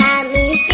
Ami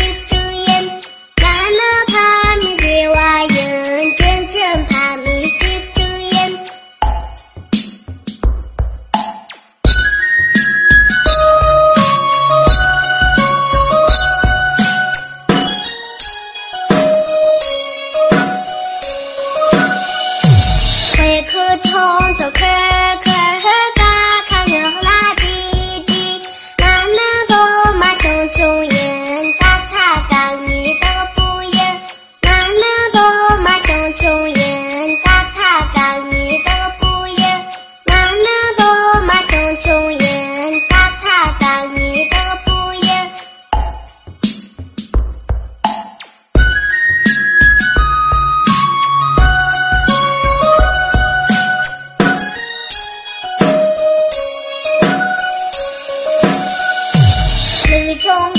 Chúng